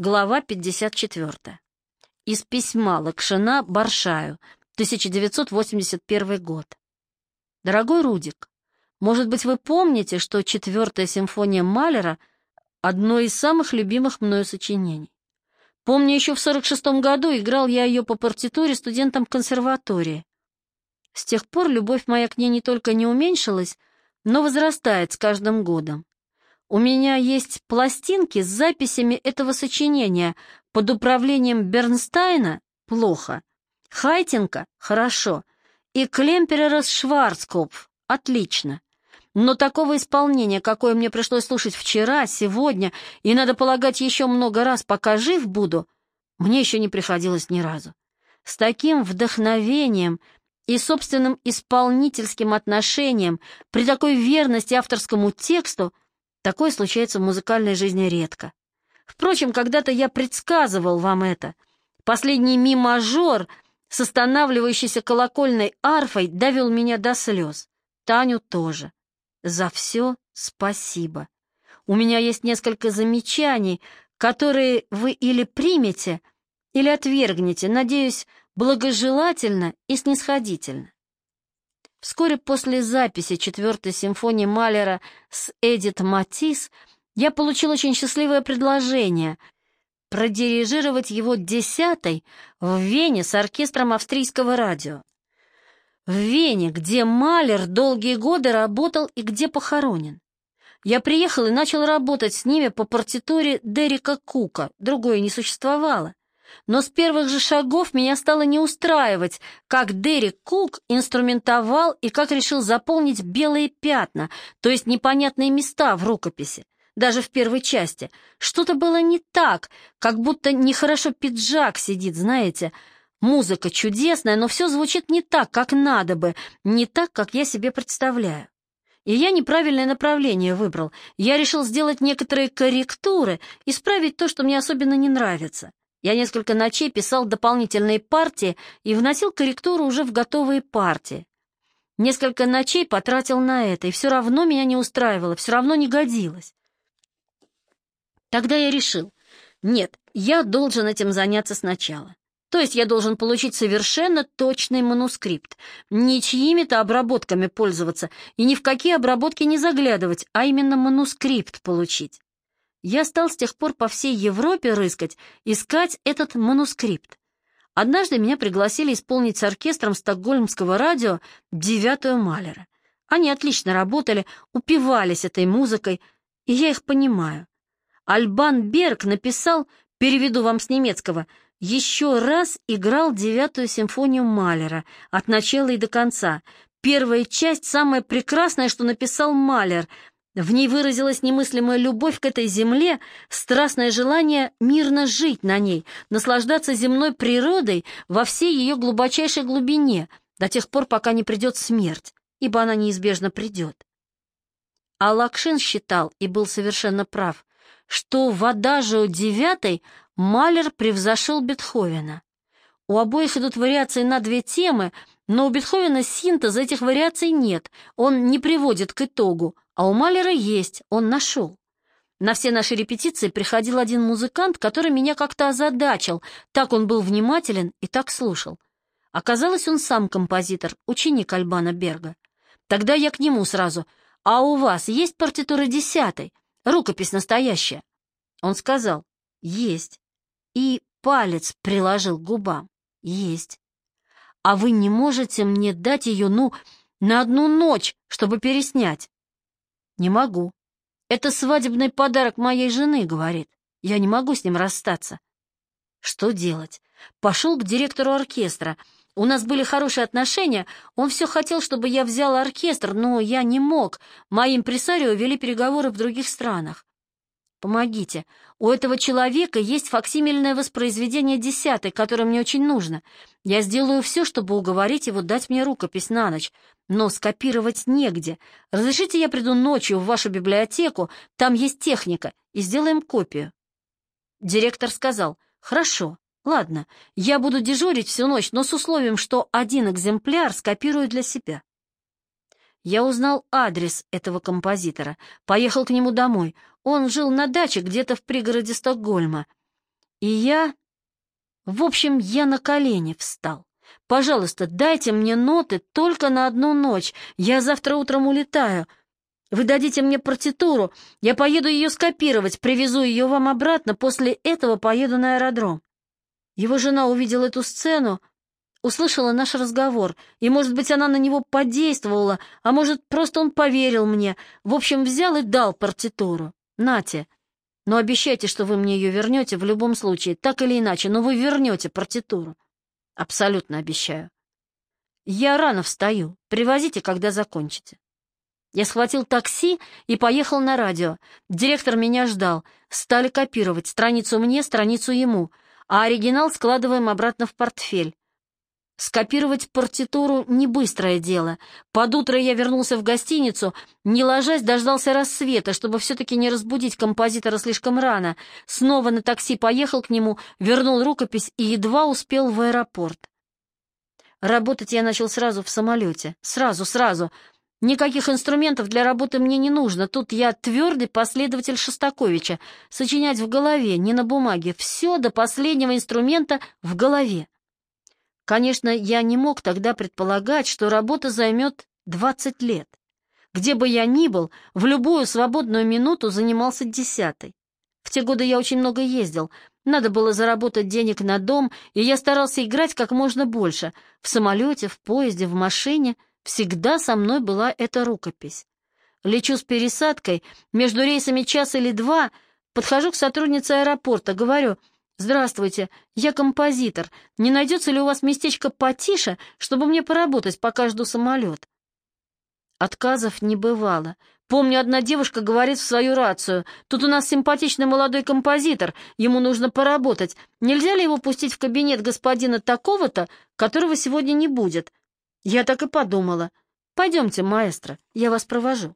Глава 54. Из письма Лакшина Баршаю, 1981 год. Дорогой Рудик, может быть, вы помните, что четвертая симфония Малера — одно из самых любимых мною сочинений. Помню, еще в 46-м году играл я ее по партитуре студентам консерватории. С тех пор любовь моя к ней не только не уменьшилась, но возрастает с каждым годом. У меня есть пластинки с записями этого сочинения под управлением Бернстайна — плохо, Хайтинка — хорошо, и Клемперера с Шварцкопф — отлично. Но такого исполнения, какое мне пришлось слушать вчера, сегодня, и, надо полагать, еще много раз, пока жив буду, мне еще не приходилось ни разу. С таким вдохновением и собственным исполнительским отношением, при такой верности авторскому тексту, такое случается в музыкальной жизни редко. Впрочем, когда-то я предсказывал вам это. Последний ми-мажор с останавливающейся колокольной арфой довел меня до слез. Таню тоже. За все спасибо. У меня есть несколько замечаний, которые вы или примете, или отвергнете. Надеюсь, благожелательно и снисходительно. Вскоре после записи четвертой симфонии Малера с Эдит Матис я получил очень счастливое предложение продирижировать его десятой в Вене с оркестром австрийского радио. В Вене, где Малер долгие годы работал и где похоронен. Я приехал и начал работать с ними по партитуре Дерека Кука, другое не существовало. Но с первых же шагов меня стало не устраивать, как Дерек Кук инструментовал и как решил заполнить белые пятна, то есть непонятные места в рукописи, даже в первой части. Что-то было не так, как будто нехорошо пиджак сидит, знаете. Музыка чудесная, но все звучит не так, как надо бы, не так, как я себе представляю. И я неправильное направление выбрал. Я решил сделать некоторые корректуры, исправить то, что мне особенно не нравится. Я несколько ночей писал дополнительные партии и вносил корректуру уже в готовые партии. Несколько ночей потратил на это, и все равно меня не устраивало, все равно не годилось. Тогда я решил, нет, я должен этим заняться сначала. То есть я должен получить совершенно точный манускрипт, не чьими-то обработками пользоваться и ни в какие обработки не заглядывать, а именно манускрипт получить. Я стал с тех пор по всей Европе рыскать, искать этот манускрипт. Однажды меня пригласили исполнить с оркестром стокгольмского радио девятую Малера. Они отлично работали, упивались этой музыкой, и я их понимаю. Альбан Берг написал, переведу вам с немецкого, еще раз играл девятую симфонию Малера от начала и до конца. Первая часть самая прекрасная, что написал Малер — в ней выразилась немыслимая любовь к этой земле, страстное желание мирно жить на ней, наслаждаться земной природой во всей ее глубочайшей глубине, до тех пор, пока не придет смерть, ибо она неизбежно придет. А Лакшин считал, и был совершенно прав, что в «Адажио девятой» Малер превзошел Бетховена. У обоих идут вариации на две темы, но у Бетховена синтеза этих вариаций нет, он не приводит к итогу, а у Малера есть, он нашел. На все наши репетиции приходил один музыкант, который меня как-то озадачил, так он был внимателен и так слушал. Оказалось, он сам композитор, ученик Альбана Берга. Тогда я к нему сразу, «А у вас есть партитура десятой? Рукопись настоящая?» Он сказал, «Есть». И палец приложил к губам, «Есть». «А вы не можете мне дать ее, ну, на одну ночь, чтобы переснять?» «Не могу. Это свадебный подарок моей жены», — говорит. «Я не могу с ним расстаться». Что делать? Пошел к директору оркестра. У нас были хорошие отношения. Он все хотел, чтобы я взял оркестр, но я не мог. Мои импресарио вели переговоры в других странах. Помогите. У этого человека есть факсимильное воспроизведение десятой, которое мне очень нужно. Я сделаю все, чтобы уговорить его дать мне рукопись на ночь, но скопировать негде. Разрешите я приду ночью в вашу библиотеку, там есть техника, и сделаем копию. Директор сказал, хорошо, ладно, я буду дежурить всю ночь, но с условием, что один экземпляр скопирую для себя. Я узнал адрес этого композитора, поехал к нему домой. Он жил на даче где-то в пригороде Стокгольма. И я... В общем, я на колени встал. Пожалуйста, дайте мне ноты только на одну ночь. Я завтра утром улетаю. Вы дадите мне партитуру, я поеду ее скопировать, привезу ее вам обратно, после этого поеду на аэродром. Его жена увидела эту сцену, услышала наш разговор, и, может быть, она на него подействовала, а может, просто он поверил мне. В общем, взял и дал партитуру. Нате. Но обещайте, что вы мне ее вернете в любом случае, так или иначе, но вы вернете партитуру. Абсолютно обещаю. Я рано встаю. Привозите, когда закончите. Я схватил такси и поехал на радио. Директор меня ждал. Стали копировать. Страницу мне, страницу ему. А оригинал складываем обратно в портфель. Скопировать партитуру — не быстрое дело. Под утро я вернулся в гостиницу, не ложась, дождался рассвета, чтобы все-таки не разбудить композитора слишком рано. Снова на такси поехал к нему, вернул рукопись и едва успел в аэропорт. Работать я начал сразу в самолете. Сразу, сразу. Никаких инструментов для работы мне не нужно. Тут я твердый последователь Шостаковича. Сочинять в голове, не на бумаге. Все до последнего инструмента в голове. Конечно, я не мог тогда предполагать, что работа займет 20 лет. Где бы я ни был, в любую свободную минуту занимался десятой. В те годы я очень много ездил. Надо было заработать денег на дом, и я старался играть как можно больше. В самолете, в поезде, в машине всегда со мной была эта рукопись. Лечу с пересадкой, между рейсами час или два, подхожу к сотруднице аэропорта, говорю — «Здравствуйте, я композитор. Не найдется ли у вас местечко потише, чтобы мне поработать, пока жду самолет?» Отказов не бывало. Помню, одна девушка говорит в свою рацию, «Тут у нас симпатичный молодой композитор, ему нужно поработать. Нельзя ли его пустить в кабинет господина такого-то, которого сегодня не будет?» Я так и подумала. «Пойдемте, маэстро, я вас провожу».